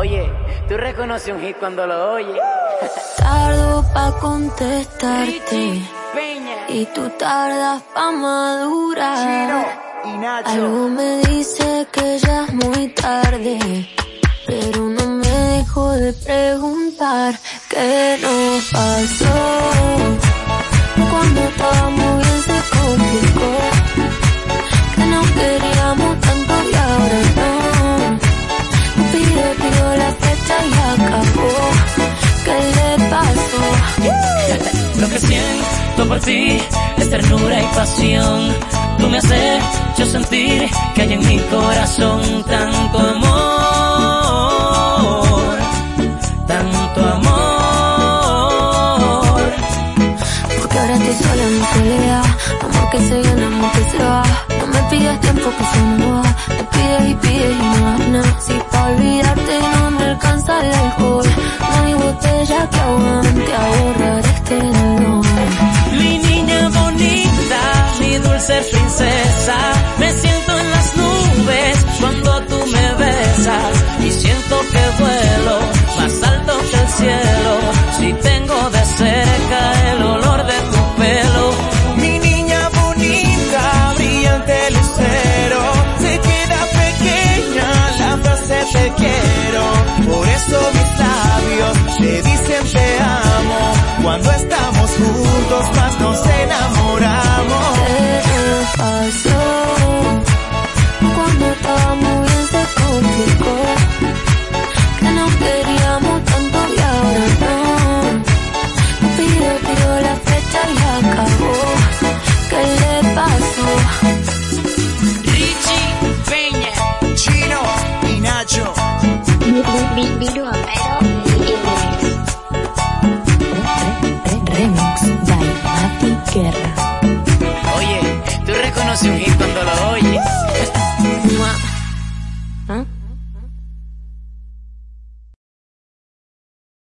Oye, tú reconoces un hit cuando lo oyes. Tardo pa' contestarte. Y tú tardas pa' madurar. Algo me dice que ya es muy tarde. Pero no me dejo de preguntar qué nos pasó. Cuando estábamos bien se complicó. Que no queríamos siento por ti es ternura y pasión. Tú me haces yo sentir que hay en mi corazón tanto amor. Tanto amor. Porque ahora estoy sola en mi soledad. Amor que se viene, amor que se va. No me pidas tiempo que se no va. Me pides y pides y no nada. Si dulce princesa, me siento en las nubes cuando tú me besas y siento que vuelo más alto que el cielo ¿Qué le pasó? Richie Peña. Chino y Nacho. Remix by Mati Guerra. Oye, tú reconoces un hit cuando lo oyes. ¿Ah?